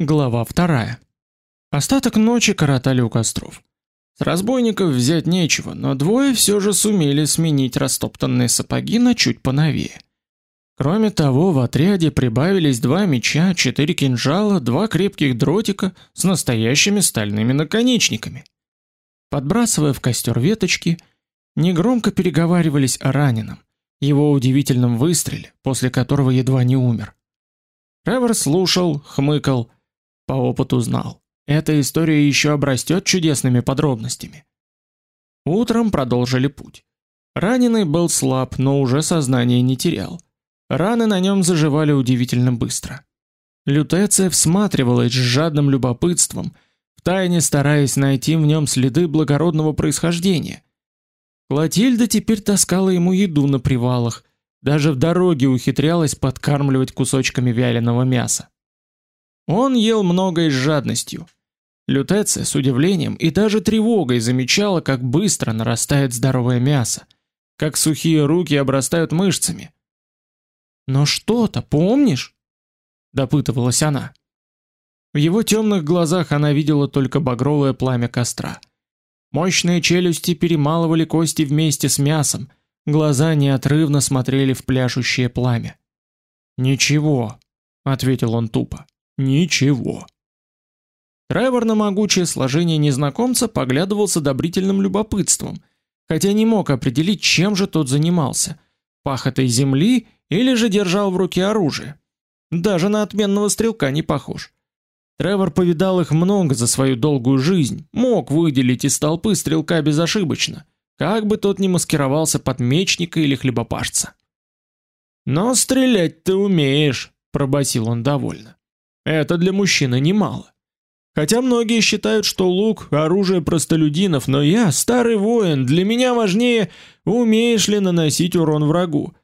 Глава вторая. Остаток ночи коротали у костров. С разбойников взять нечего, но двое все же сумели сменить растоптанные сапоги на чуть поновее. Кроме того, в отряде прибавились два меча, четыре кинжала, два крепких дротика с настоящими стальными наконечниками. Подбрасывая в костер веточки, негромко переговаривались о раненом, его удивительном выстреле, после которого едва не умер. Тревор слушал, хмыкал, по опыту знал. Эта история еще обрастет чудесными подробностями. Утром продолжили путь. Раненый был слаб, но уже сознание не терял. Раны на нем заживали удивительно быстро. Лютеция всматривалась с жадным любопытством, втайне стараясь найти в нем следы благородного происхождения. Клотильда теперь таскала ему еду на привалах, даже в дороге ухитрялась подкармливать кусочками вяленого мяса. Он ел много и с жадностью. Лютеция с удивлением и даже тревогой замечала, как быстро нарастает здоровое мясо, как сухие руки обрастают мышцами. "Но что-то помнишь?" допытывалась она. В его темных глазах она видела только багровое пламя костра. Мощные челюсти перемалывали кости вместе с мясом, глаза неотрывно смотрели в пляшущее пламя. "Ничего", ответил он тупо. Ничего. Тревор на могучее сложение незнакомца поглядывал с одобрительным любопытством, хотя не мог определить, чем же тот занимался: пахотой земли или же держал в руке оружие. Даже на отменного стрелка не похож. Тревор повидал их много за свою долгую жизнь, мог выделить из толпы стрелка безошибочно, как бы тот ни маскировался под мечника или хлебопашца. Но стрелять ты умеешь, пробасил он довольно. Это для мужчины немало. Хотя многие считают, что лук оружие простолюдинов, но я старый воин, для меня важнее, умеешь ли наносить урон врагу.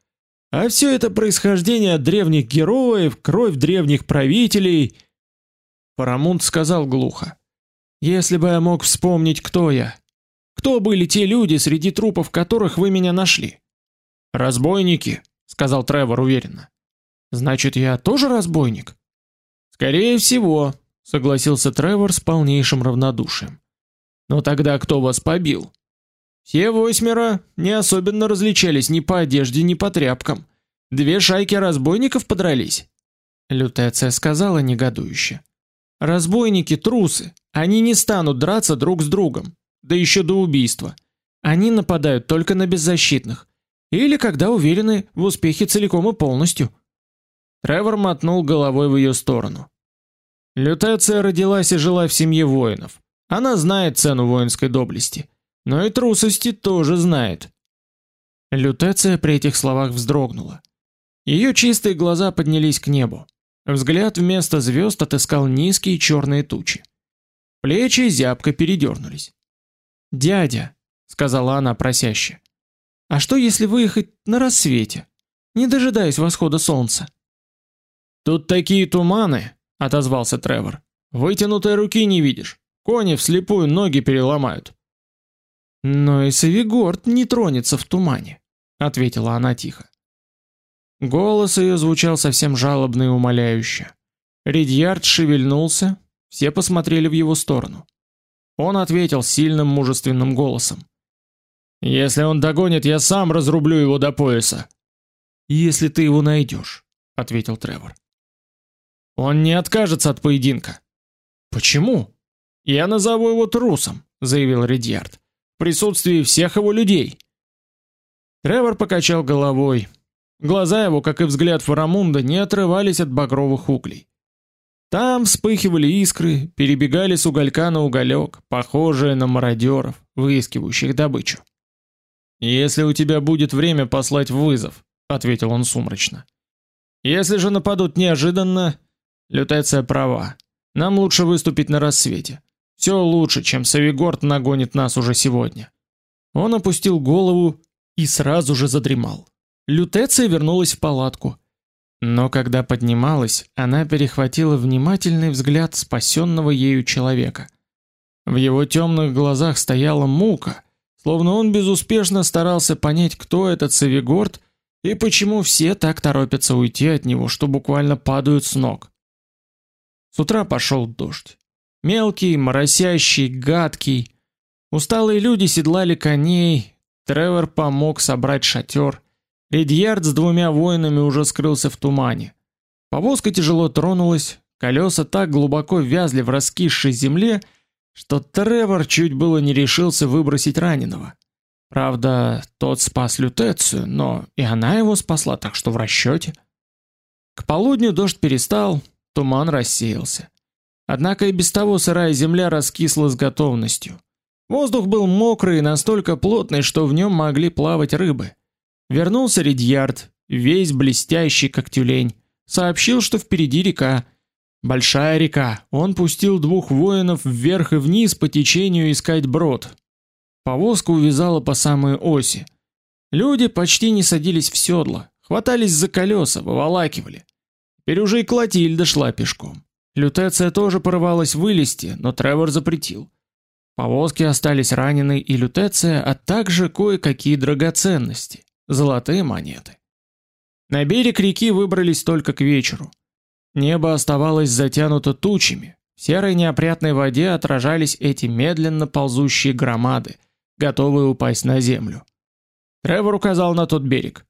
А все это происхождение от древних героев, кровь древних правителей. Парамунд сказал глухо: "Если бы я мог вспомнить, кто я, кто были те люди, среди трупов которых вы меня нашли?" "Разбойники", сказал Тревор уверенно. "Значит, я тоже разбойник?" Скорее всего, согласился Тревор с полнейшим равнодушием. Но тогда кто вас побил? Все восьмеро не особенно различались ни по одежде, ни по тряпкам. Две шайки разбойников подрались. Лютеция сказала негодующе: "Разбойники трусы, они не станут драться друг с другом, да еще до убийства. Они нападают только на беззащитных или когда уверены в успехе целиком и полностью". Тревор мотнул головой в ее сторону. Лютеция родилась и жила в семье воинов. Она знает цену воинской доблести, но и трусости тоже знает. Лютеция при этих словах вздрогнула. Ее чистые глаза поднялись к небу. Взгляд вместо звезд отыскал низкие черные тучи. Плечи зябко передернулись. "Дядя", сказала она просяще. "А что если выехать на рассвете, не дожидаясь восхода солнца?" "Тут такие туманы", отозвался Тревор. Вытянутой руки не видишь. Кони вслепую ноги переломают. Но и Савигорд не тронется в тумане, ответила она тихо. Голос ее звучал совсем жалобно и умоляюще. Ридьярд шевельнулся, все посмотрели в его сторону. Он ответил сильным мужественным голосом: "Если он догонит, я сам разрублю его до пояса". "Если ты его найдешь», — ответил Тревор. Он не откажется от поединка. Почему? Я назову его трусом, заявил Редьярд. В присутствии всех его людей. Тревор покачал головой. Глаза его, как и взгляд Фарамунда, не отрывались от багровых углей. Там вспыхивали искры, перебегали с уголька на уголек, похожие на мародеров, выискивающих добычу. Если у тебя будет время послать вызов, ответил он сумрачно. Если же нападут неожиданно, Лютеция права. Нам лучше выступить на рассвете. Все лучше, чем Савигорд нагонит нас уже сегодня. Он опустил голову и сразу же задремал. Лютеция вернулась в палатку. Но когда поднималась, она перехватила внимательный взгляд спасенного ею человека. В его темных глазах стояла мука, словно он безуспешно старался понять, кто этот Савигорд и почему все так торопятся уйти от него, что буквально падают с ног. С утра пошел дождь. Мелкий, моросящий, гадкий. Усталые люди седлали коней. Тревор помог собрать шатер. Редьярд с двумя воинами уже скрылся в тумане. Повозка тяжело тронулась, колеса так глубоко вязли в раскисшей земле, что Тревор чуть было не решился выбросить раненого. Правда, тот спас Лютецию, но и она его спасла, так что в расчете. К полудню дождь перестал, туман рассеялся. Однако и без того сырая земля раскисла с готовностью. Воздух был мокрый и настолько плотный, что в нем могли плавать рыбы. Вернулся Редьярд, весь блестящий, как тюлень сообщил, что впереди река. Большая река. Он пустил двух воинов вверх и вниз по течению искать брод. Повозка увязала по самой оси. Люди почти не садились в седла, хватались за колеса, выволакивали. Теперь уже и Клотильда шла пешком. Лютеция тоже порывалась вылезти, но Тревор запретил. Повозки остались ранены и Лютеция, а также кое-какие драгоценности, золотые монеты. На берег реки выбрались только к вечеру. Небо оставалось затянуто тучами. В серой неопрятной воде отражались эти медленно ползущие громады, готовые упасть на землю. Тревор указал на тот берег.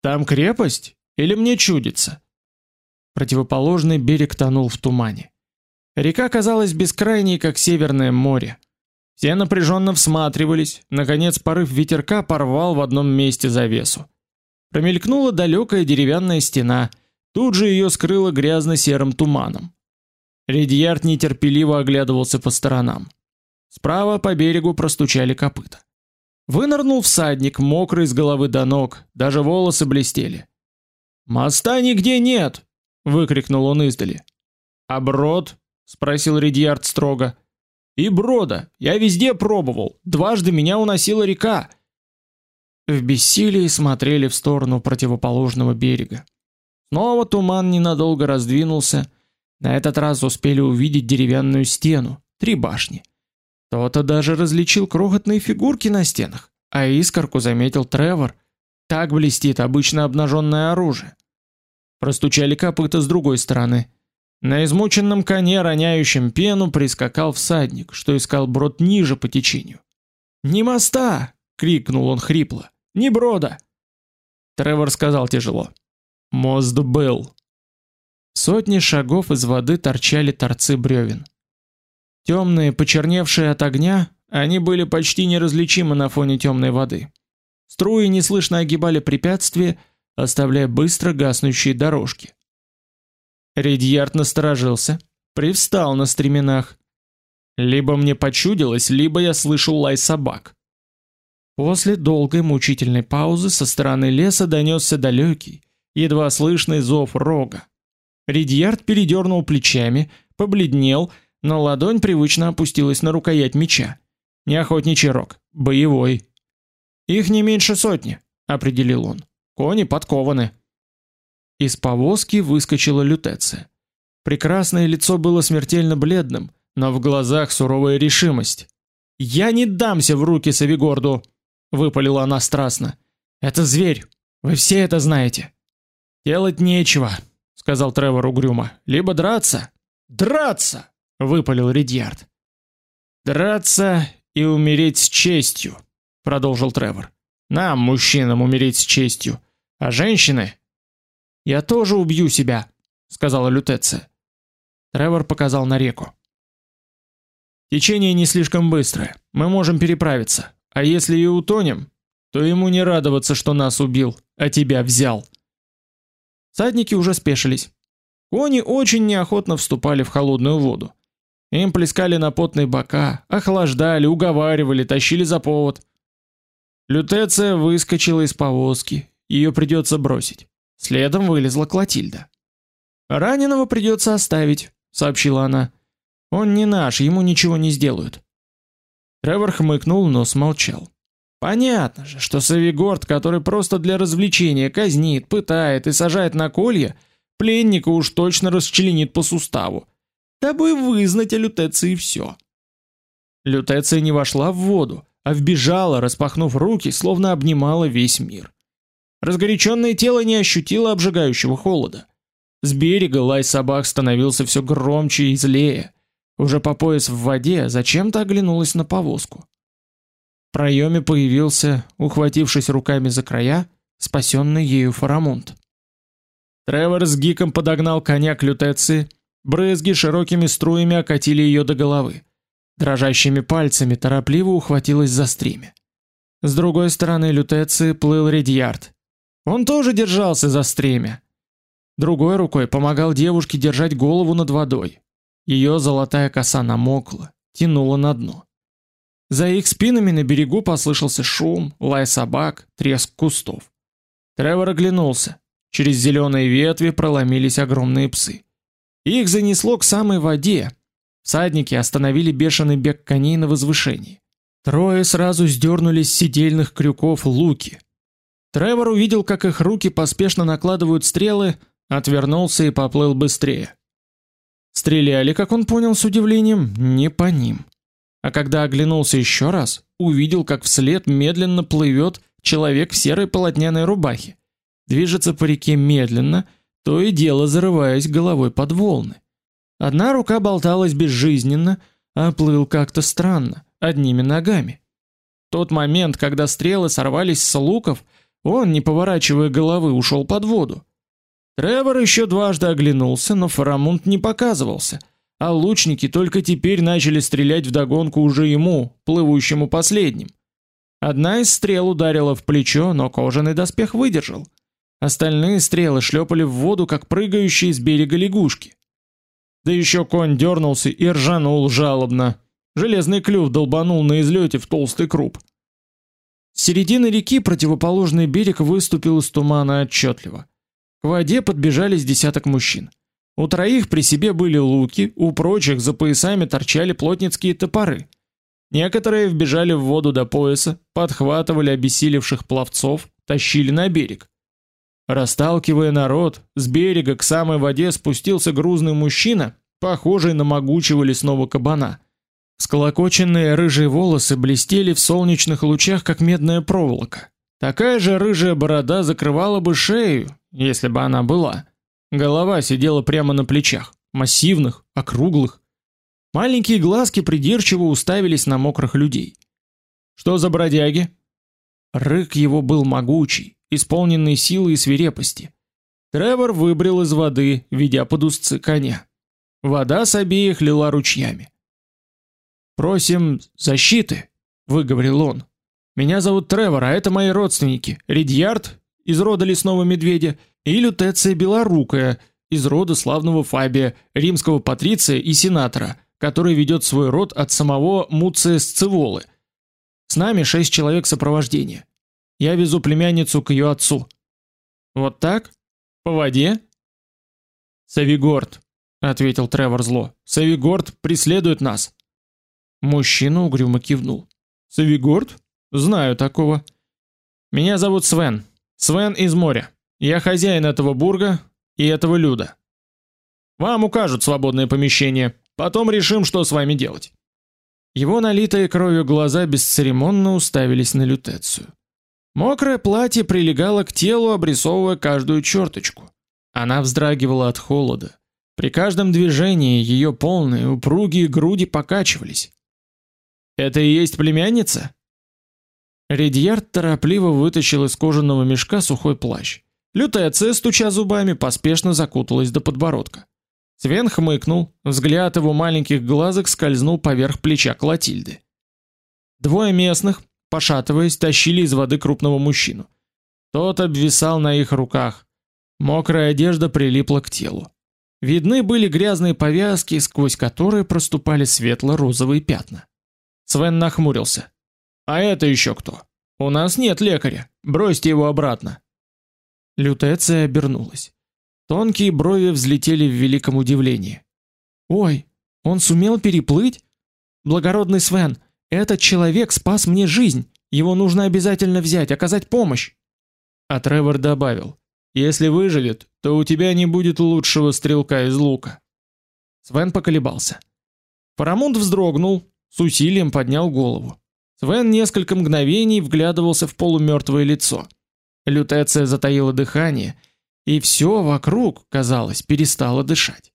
Там крепость или мне чудится? Противоположный берег тонул в тумане. Река казалась бескрайней, как северное море. Все напряженно всматривались. Наконец порыв ветерка порвал в одном месте завесу. Промелькнула далекая деревянная стена, тут же ее скрыло грязно-серым туманом. Редьярд нетерпеливо оглядывался по сторонам. Справа по берегу простучали копыта. Вынырнул всадник, мокрый с головы до ног, даже волосы блестели. "Моста нигде нет", выкрикнул он издали. "А брод?" спросил Редьярд строго. "И брода. Я везде пробовал. Дважды меня уносила река. В бессилии смотрели в сторону противоположного берега. Снова туман ненадолго раздвинулся. На этот раз успели увидеть деревянную стену, три башни. Кто-то даже различил крохотные фигурки на стенах, а искорку заметил Тревор. Так блестит обычно обнаженное оружие. Простучали копыта с другой стороны. На измученном коне, роняющем пену, прискакал всадник, что искал брод ниже по течению. "Не моста!" крикнул он хрипло. "Не брода!" Тревор сказал тяжело: "Мост был". Сотни шагов из воды торчали торцы бревен. Темные, почерневшие от огня, они были почти неразличимы на фоне темной воды. Струи неслышно огибали препятствия, оставляя быстро гаснущие дорожки. Редьярд насторожился, привстал на стременах. Либо мне почудилось, либо я слышал лай собак. После долгой мучительной паузы со стороны леса донесся далекий, едва слышный зов рога. Ридьярд передернул плечами, побледнел, но ладонь привычно опустилась на рукоять меча. Не охотничий рог, боевой. Их не меньше сотни, определил он. Кони подкованы. Из повозки выскочила лютеция. Прекрасное лицо было смертельно бледным, но в глазах суровая решимость. Я не дамся в руки Савигорду выпалила она страстно. Это зверь. Вы все это знаете. Делать нечего, сказал Тревор угрюмо. Либо драться. Драться, выпалил Ридьярд. Драться и умереть с честью, продолжил Тревор. Нам, мужчинам, умереть с честью, а женщины Я тоже убью себя, сказала Лютеция. Тревор показал на реку. Течение не слишком быстрое. Мы можем переправиться. А если и утонем, то ему не радоваться, что нас убил, а тебя взял. Садники уже спешились. Кони очень неохотно вступали в холодную воду. Им плескали на потные бока, охлаждали, уговаривали, тащили за повод. Лютеция выскочила из повозки. Ее придется бросить. Следом вылезла Клотильда. Раненого придется оставить, сообщила она. Он не наш, ему ничего не сделают. Тревор хмыкнул, но смолчал. Понятно же, что Савигорд, который просто для развлечения казнит, пытает и сажает на колья, пленника уж точно расчленит по суставу, дабы вызнать о Лютеции все. Лютеция не вошла в воду, а вбежала, распахнув руки, словно обнимала весь мир. Разгоряченное тело не ощутило обжигающего холода. С берега лай собак становился все громче и злее. Уже по пояс в воде зачем-то оглянулась на повозку. В проеме появился, ухватившись руками за края, спасенный ею Фарамунд. Тревор с Гиком подогнал коня к лютеции, брызги широкими струями окатили ее до головы. Дрожащими пальцами торопливо ухватилась за стремя. С другой стороны лютеции плыл Редьярд. Он тоже держался за стремя, Другой рукой помогал девушке держать голову над водой. Ее золотая коса намокла, тянула на дно. За их спинами на берегу послышался шум, лай собак, треск кустов. Тревор оглянулся. Через зеленые ветви проломились огромные псы. Их занесло к самой воде. Всадники остановили бешеный бег коней на возвышении. Трое сразу сдернули с седельных крюков луки. Тревор увидел, как их руки поспешно накладывают стрелы, отвернулся и поплыл быстрее. Стреляли, как он понял с удивлением, не по ним. А когда оглянулся еще раз, увидел, как вслед медленно плывет человек в серой полотняной рубахе. Движется по реке медленно, то и дело зарываясь головой под волны. Одна рука болталась безжизненно, а плыл как-то странно, одними ногами. Тот момент, когда стрелы сорвались с луков, он, не поворачивая головы, ушел под воду. Тревор еще дважды оглянулся, но Фарамунд не показывался, а лучники только теперь начали стрелять в догонку уже ему, плывущему последним. Одна из стрел ударила в плечо, но кожаный доспех выдержал. Остальные стрелы шлепали в воду, как прыгающие с берега лягушки. Да еще конь дернулся и ржанул жалобно. Железный клюв долбанул на излете в толстый круп. С середины реки противоположный берег выступил из тумана отчетливо. К воде подбежали десяток мужчин. У троих при себе были луки, у прочих за поясами торчали плотницкие топоры. Некоторые вбежали в воду до пояса, подхватывали обессилевших пловцов, тащили на берег. Расталкивая народ, с берега к самой воде спустился грузный мужчина, похожий на могучего лесного кабана. Сколокоченные рыжие волосы блестели в солнечных лучах, как медная проволока. Такая же рыжая борода закрывала бы шею, если бы она была. Голова сидела прямо на плечах, массивных, округлых. Маленькие глазки придирчиво уставились на мокрых людей. Что за бродяги? Рык его был могучий, исполненный силы и свирепости. Тревор выбрел из воды, ведя под узцы коня. Вода с обеих лила ручьями. Просим защиты, выговорил он. Меня зовут Тревор, а это мои родственники: Ридьярд из рода лесного медведя, и Лютеция Белорукая из рода славного Фабия, римского патриция и сенатора, который ведет свой род от самого Муция Сцеволы. С нами шесть человек сопровождения. Я везу племянницу к ее отцу. Вот так? По воде? Савигорд, ответил Тревор зло. Савигорд преследует нас. Мужчина угрюмо кивнул. Савигорд? Знаю такого. Меня зовут Свен. Свен из моря. Я хозяин этого бурга и этого люда. Вам укажут свободное помещение, потом решим, что с вами делать. Его налитые кровью глаза бесцеремонно уставились на лютецию. Мокрое платье прилегало к телу, обрисовывая каждую черточку. Она вздрагивала от холода. При каждом движении ее полные упругие груди покачивались. Это и есть племянница? Редьярд торопливо вытащил из кожаного мешка сухой плащ. Лютеция, стуча зубами, поспешно закуталась до подбородка. Свен хмыкнул, взгляд его маленьких глазок скользнул поверх плеча Клотильды. Двое местных, пошатываясь, тащили из воды крупного мужчину. Тот обвисал на их руках. Мокрая одежда прилипла к телу. Видны были грязные повязки, сквозь которые проступали светло-розовые пятна. Свен нахмурился. А это еще кто? У нас нет лекаря. Бросьте его обратно. Лютеция обернулась. Тонкие брови взлетели в великом удивлении. Ой, он сумел переплыть? Благородный Свен, этот человек спас мне жизнь. Его нужно обязательно взять, оказать помощь. А Тревор добавил: если выживет, то у тебя не будет лучшего стрелка из лука. Свен поколебался. Парамунд вздрогнул, с усилием поднял голову. Свен несколько мгновений вглядывался в полумертвое лицо. Лютеция затаила дыхание, и все вокруг, казалось, перестало дышать.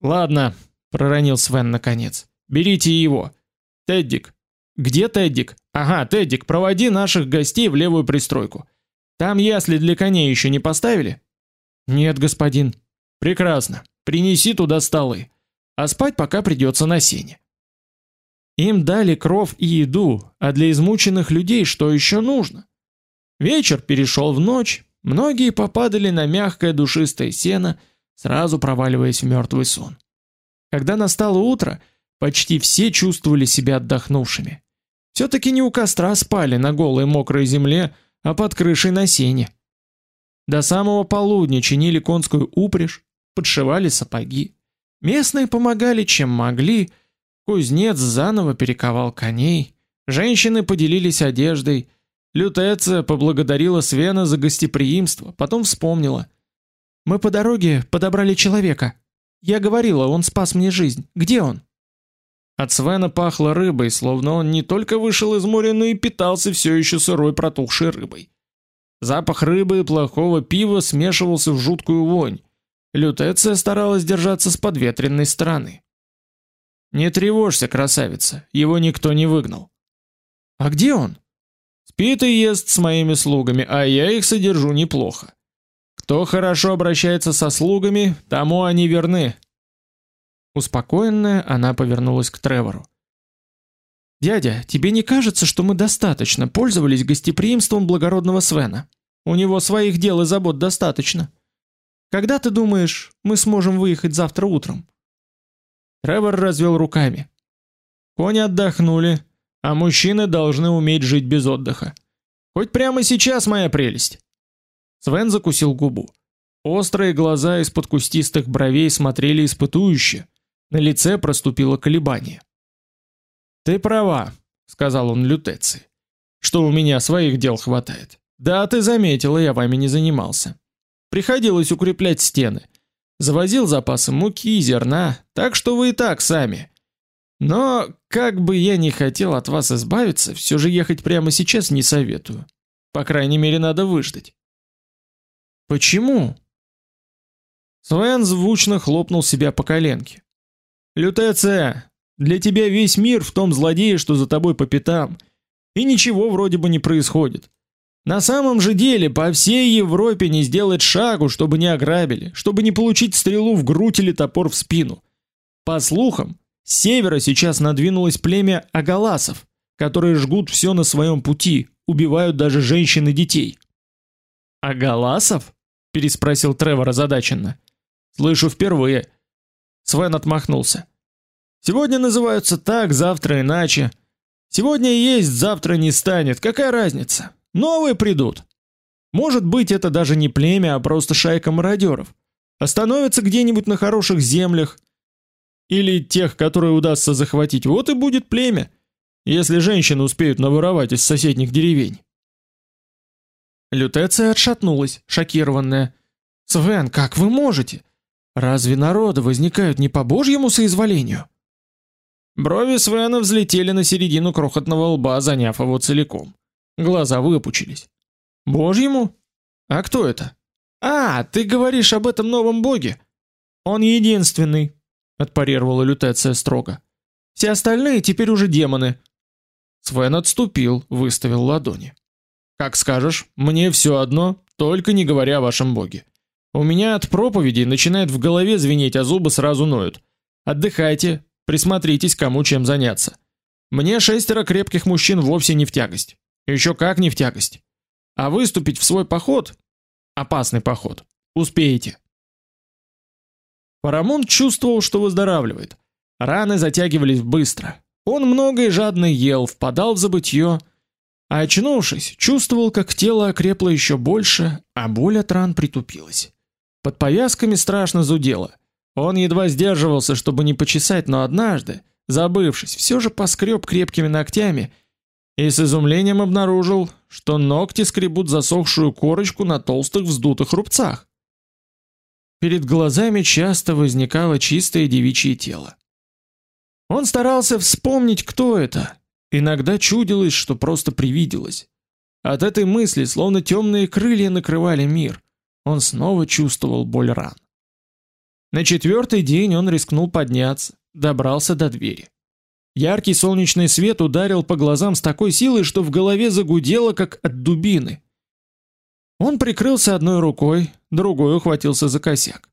Ладно, проронил Свен наконец. Берите его. Теддик. Где Теддик? Ага, Теддик, проводи наших гостей в левую пристройку. Там ясли для коней еще не поставили? Нет, господин. Прекрасно. Принеси туда столы. А спать пока придется на сене. Им дали кров и еду, а для измученных людей что еще нужно? Вечер перешел в ночь, многие попадали на мягкое душистое сено, сразу проваливаясь в мертвый сон. Когда настало утро, почти все чувствовали себя отдохнувшими. все таки не у костра спали на голой мокрой земле, а под крышей на сене. До самого полудня чинили конскую упряжь, подшивали сапоги. Местные помогали чем могли, Кузнец заново перековал коней, женщины поделились одеждой. Лютеция поблагодарила Свена за гостеприимство, потом вспомнила: "Мы по дороге подобрали человека. Я говорила, он спас мне жизнь. Где он?" От Свена пахло рыбой, словно он не только вышел из моря, но и питался все еще сырой протухшей рыбой. Запах рыбы и плохого пива смешивался в жуткую вонь. Лютеция старалась держаться с подветренной стороны. Не тревожься, красавица, его никто не выгнал. А где он? Спит и ест с моими слугами, а я их содержу неплохо. Кто хорошо обращается со слугами, тому они верны. Успокоенная, она повернулась к Тревору. Дядя, тебе не кажется, что мы достаточно пользовались гостеприимством благородного Свена? У него своих дел и забот достаточно. Когда ты думаешь, мы сможем выехать завтра утром? Тревор развел руками. Кони отдохнули, а мужчины должны уметь жить без отдыха. Хоть прямо сейчас, моя прелесть. Свен закусил губу. Острые глаза из-под кустистых бровей смотрели испытующе. На лице проступило колебание. Ты права, сказал он лютеции. Что у меня своих дел хватает. Да, ты заметила, я вами не занимался. Приходилось укреплять стены. Завозил запасы муки и зерна, так что вы и так сами. Но как бы я ни хотел от вас избавиться, все же ехать прямо сейчас не советую. По крайней мере, надо выждать. Почему? Свен звучно хлопнул себя по коленке. Лютеция, для тебя весь мир в том злодее, что за тобой по пятам, и ничего вроде бы не происходит. На самом же деле по всей Европе не сделать шагу, чтобы не ограбили, чтобы не получить стрелу в грудь или топор в спину. По слухам, с севера сейчас надвинулось племя агаласов, которые жгут все на своем пути, убивают даже женщин и детей. Агаласов? переспросил Тревор озадаченно. Слышу впервые. Свен отмахнулся. Сегодня называются так, завтра иначе. Сегодня есть, завтра не станет. Какая разница? Новые придут. Может быть, это даже не племя, а просто шайка мародеров. Остановятся где-нибудь на хороших землях или тех, которые удастся захватить. Вот и будет племя, если женщины успеют наворовать из соседних деревень. Лютеция отшатнулась, шокированная. Свен, как вы можете? Разве народы возникают не по божьему соизволению? Брови Свена взлетели на середину крохотного лба, заняв его целиком. Глаза выпучились. Божьему? А кто это? А, ты говоришь об этом новом боге? Он единственный, отпарировала Лютеция строго. Все остальные теперь уже демоны. Свен отступил, выставил ладони. Как скажешь, мне все одно, только не говоря о вашем боге. У меня от проповедей начинает в голове звенеть, а зубы сразу ноют. Отдыхайте, присмотритесь, кому чем заняться. Мне шестеро крепких мужчин вовсе не в тягость. Еще как не в тягость. А выступить в свой поход, опасный поход, успеете. Парамон чувствовал, что выздоравливает. Раны затягивались быстро. Он много и жадно ел, впадал в забытье, а очнувшись, чувствовал, как тело окрепло еще больше, а боль от ран притупилась. Под повязками страшно зудело. Он едва сдерживался, чтобы не почесать, но однажды, забывшись, все же поскреб крепкими ногтями и с изумлением обнаружил, что ногти скребут засохшую корочку на толстых вздутых рубцах. Перед глазами часто возникало чистое девичье тело. Он старался вспомнить, кто это. Иногда чудилось, что просто привиделось. От этой мысли словно темные крылья накрывали мир. Он снова чувствовал боль ран. На четвертый день он рискнул подняться, добрался до двери. Яркий солнечный свет ударил по глазам с такой силой, что в голове загудело как от дубины. Он прикрылся одной рукой, другой ухватился за косяк.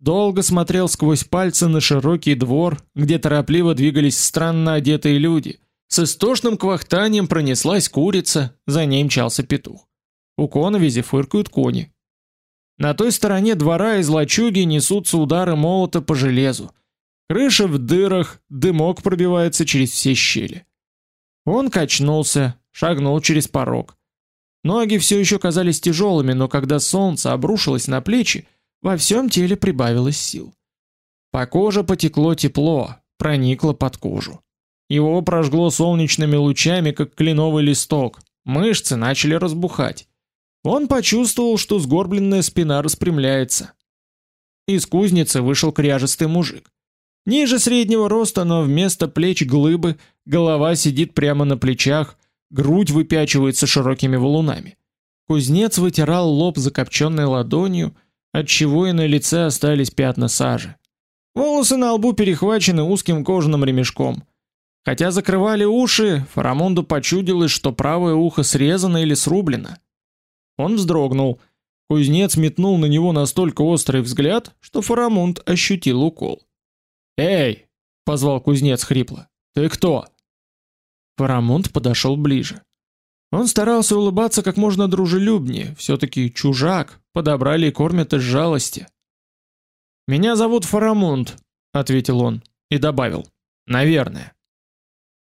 Долго смотрел сквозь пальцы на широкий двор, где торопливо двигались странно одетые люди. С истошным квахтанием пронеслась курица, за ней мчался петух. У коновизи фыркают кони. На той стороне двора из лачуги несутся удары молота по железу. Крыша в дырах, дымок пробивается через все щели. Он качнулся, шагнул через порог. Ноги все еще казались тяжелыми, но когда солнце обрушилось на плечи, во всем теле прибавилось сил. По коже потекло тепло, проникло под кожу. Его прожгло солнечными лучами, как кленовый листок. Мышцы начали разбухать. Он почувствовал, что сгорбленная спина распрямляется. Из кузницы вышел кряжестый мужик. Ниже среднего роста, но вместо плеч глыбы, голова сидит прямо на плечах, грудь выпячивается широкими валунами. Кузнец вытирал лоб закопченной ладонью, от чего и на лице остались пятна сажи. Волосы на лбу перехвачены узким кожаным ремешком. Хотя закрывали уши, Фарамонду почудилось, что правое ухо срезано или срублено. Он вздрогнул. Кузнец метнул на него настолько острый взгляд, что Фарамунд ощутил укол. "Эй!" позвал кузнец хрипло. "Ты кто?" Фарамунд подошел ближе. Он старался улыбаться как можно дружелюбнее, все таки чужак, подобрали и кормят из жалости. "Меня зовут Фарамунд", ответил он и добавил: "Наверное".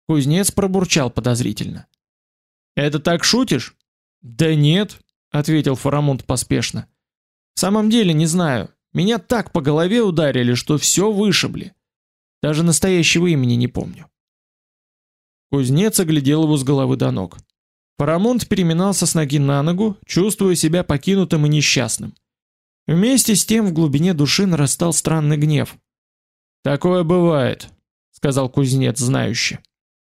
Кузнец пробурчал подозрительно: "Это так шутишь?" "Да нет", ответил Фарамунд поспешно. "В самом деле не знаю. Меня так по голове ударили, что все вышибли. Даже настоящего имени не помню. Кузнец оглядел его с головы до ног. Парамонт переминался с ноги на ногу, чувствуя себя покинутым и несчастным. Вместе с тем в глубине души нарастал странный гнев. Такое бывает, сказал кузнец знающий.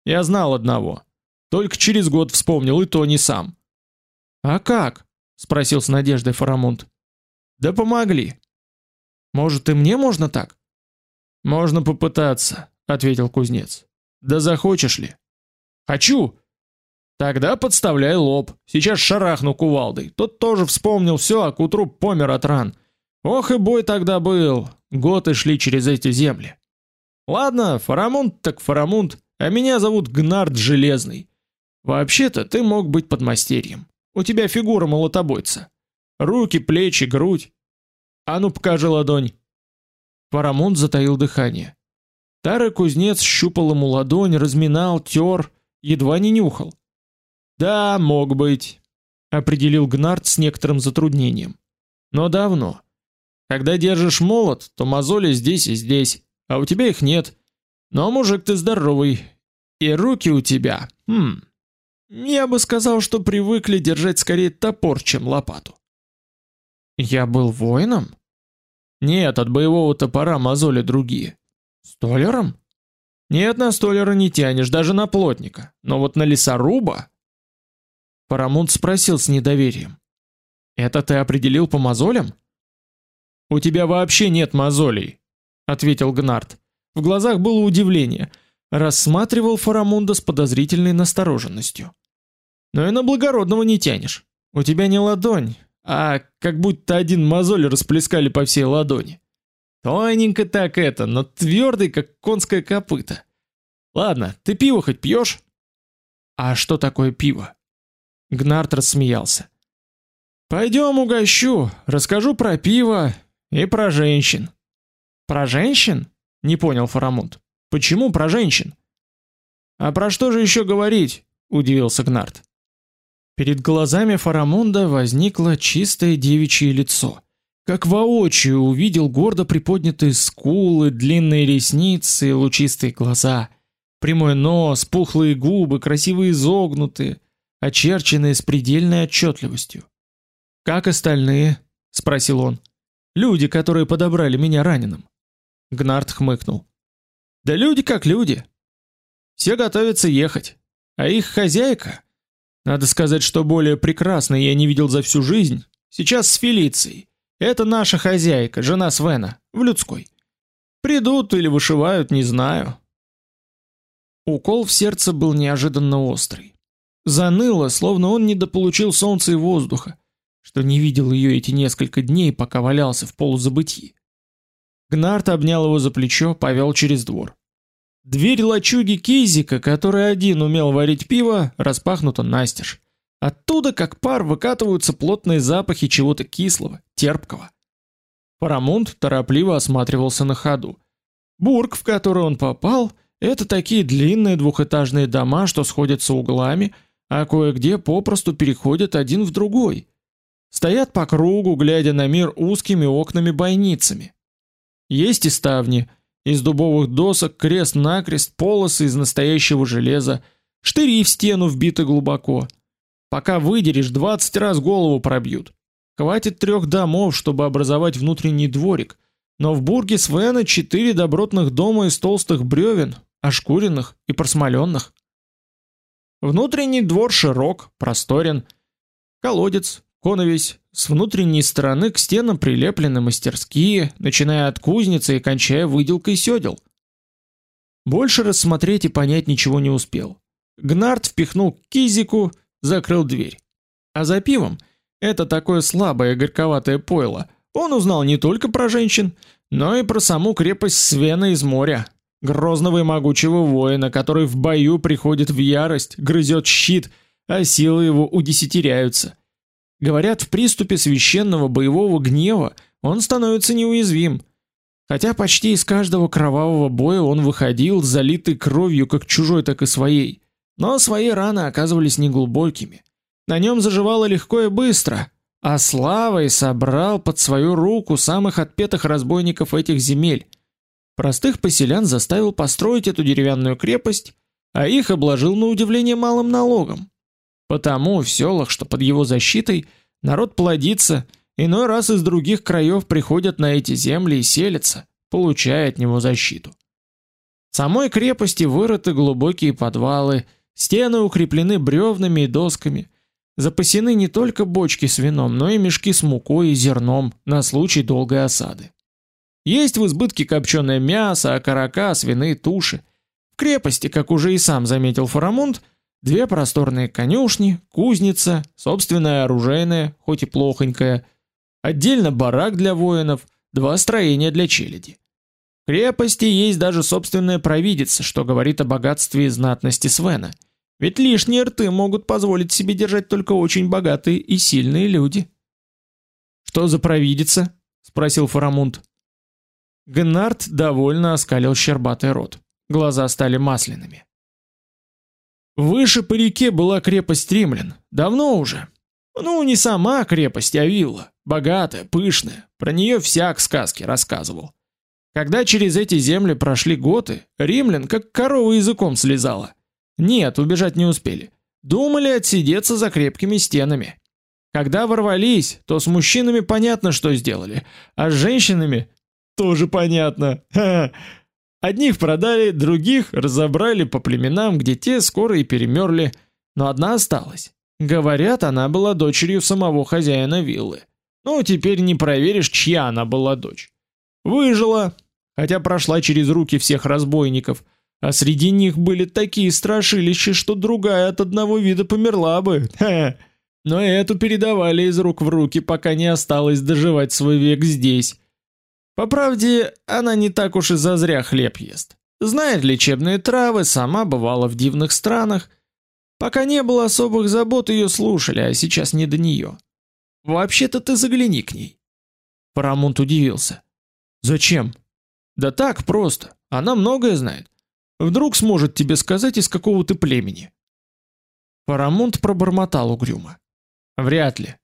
Я знал одного. Только через год вспомнил и то не сам. А как? Спросил с надеждой Фарамунд. Да помогли. Может, и мне можно так? Можно попытаться, ответил кузнец. Да захочешь ли? Хочу. Тогда подставляй лоб. Сейчас шарахну кувалдой. Тот тоже вспомнил все, а к утру помер от ран. Ох и бой тогда был. Готы шли через эти земли. Ладно, Фарамунд так Фарамунд, а меня зовут Гнард Железный. Вообще-то ты мог быть подмастерьем. У тебя фигура молотобойца. Руки, плечи, грудь. А ну покажи ладонь. Фарамунд затаил дыхание. Старый кузнец щупал ему ладонь, разминал, тер, едва не нюхал. Да, мог быть, определил Гнард с некоторым затруднением. Но давно. Когда держишь молот, то мозоли здесь и здесь, а у тебя их нет. Но мужик ты здоровый, и руки у тебя. Хм. Я бы сказал, что привыкли держать скорее топор, чем лопату. Я был воином? Нет, от боевого топора мозоли другие. Столяром? Нет, на столяра не тянешь, даже на плотника. Но вот на лесоруба? Парамунд спросил с недоверием. Это ты определил по мозолям? У тебя вообще нет мозолей, ответил Гнард. В глазах было удивление. Рассматривал Фарамунда с подозрительной настороженностью. Но и на благородного не тянешь. У тебя не ладонь, а как будто один мозоль расплескали по всей ладони. Тоненько так это, но твердый, как конское копыто. Ладно, ты пиво хоть пьешь? А что такое пиво? Гнарт рассмеялся. Пойдем угощу, расскажу про пиво и про женщин. Про женщин? Не понял Фарамунд. Почему про женщин? А про что же еще говорить? удивился Гнарт. Перед глазами Фарамунда возникло чистое девичье лицо. Как воочию увидел гордо приподнятые скулы, длинные ресницы, лучистые глаза, прямой нос, пухлые губы, красиво изогнутые, очерченные с предельной отчетливостью. Как остальные? спросил он. Люди, которые подобрали меня раненым. Гнард хмыкнул. Да люди как люди. Все готовятся ехать, а их хозяйка надо сказать, что более прекрасной я не видел за всю жизнь. Сейчас с Фелицией. Это наша хозяйка, жена Свена, в людской. Придут или вышивают, не знаю. Укол в сердце был неожиданно острый. Заныло, словно он недополучил солнца и воздуха, что не видел ее эти несколько дней, пока валялся в полузабытии. Гнарт обнял его за плечо, повел через двор. Дверь лачуги Кизика, который один умел варить пиво, распахнута настежь. Оттуда, как пар, выкатываются плотные запахи чего-то кислого, терпкого. Парамунд торопливо осматривался на ходу. Бург, в который он попал, это такие длинные двухэтажные дома, что сходятся углами, а кое-где попросту переходят один в другой. Стоят по кругу, глядя на мир узкими окнами-бойницами. Есть и ставни, из дубовых досок крест-накрест полосы из настоящего железа, штыри в стену вбиты глубоко. Пока выдерешь, 20 раз голову пробьют. Хватит трех домов, чтобы образовать внутренний дворик, но в бурге Свена четыре добротных дома из толстых бревен, ошкуренных и просмоленных. Внутренний двор широк, просторен. Колодец, коновесь, с внутренней стороны к стенам прилеплены мастерские, начиная от кузницы и кончая выделкой сёдел. Больше рассмотреть и понять ничего не успел. Гнарт впихнул кизику, закрыл дверь. А за пивом, это такое слабое горьковатое пойло, он узнал не только про женщин, но и про саму крепость Свена из моря, грозного и могучего воина, который в бою приходит в ярость, грызет щит, а силы его удесятеряются. Говорят, в приступе священного боевого гнева он становится неуязвим. Хотя почти из каждого кровавого боя он выходил залитый кровью как чужой, так и своей. Но свои раны оказывались неглубокими. На нем заживало легко и быстро, а славой собрал под свою руку самых отпетых разбойников этих земель. Простых поселян заставил построить эту деревянную крепость, а их обложил на удивление малым налогом. Потому в селах, что под его защитой, народ плодится, иной раз из других краев приходят на эти земли и селятся, получая от него защиту. В самой крепости вырыты глубокие подвалы, стены укреплены бревнами и досками, запасены не только бочки с вином, но и мешки с мукой и зерном на случай долгой осады. Есть в избытке копченое мясо, окорока, свиные туши. В крепости, как уже и сам заметил Фарамунд, Две просторные конюшни, кузница, собственная оружейная, хоть и плохонькая, отдельно барак для воинов, два строения для челяди. В крепости есть даже собственная провидица, что говорит о богатстве и знатности Свена. Ведь лишние рты могут позволить себе держать только очень богатые и сильные люди. Что за провидица? спросил Фарамунд. Гнард довольно оскалил щербатый рот. Глаза стали масляными. Выше по реке была крепость римлян, давно уже. Ну, не сама крепость, а вилла, богатая, пышная. Про нее всяк сказки рассказывал. Когда через эти земли прошли готы, римлян как корова языком слезала. Нет, убежать не успели. Думали отсидеться за крепкими стенами. Когда ворвались, то с мужчинами понятно, что сделали, а с женщинами тоже понятно. Ха -ха. Одних продали, других разобрали по племенам, где те скоро и перемерли, но одна осталась. Говорят, она была дочерью самого хозяина виллы. Ну, теперь не проверишь, чья она была дочь. Выжила, хотя прошла через руки всех разбойников, а среди них были такие страшилища, что другая от одного вида померла бы. Ха. Но эту передавали из рук в руки, пока не осталось доживать свой век здесь. По правде, она не так уж и зазря хлеб ест. Знает лечебные травы, сама бывала в дивных странах. Пока не было особых забот, ее слушали, а сейчас не до нее. Вообще-то ты загляни к ней. Парамонт удивился. Зачем? Да так просто. Она многое знает. Вдруг сможет тебе сказать, из какого ты племени. Парамонт пробормотал угрюмо. Вряд ли.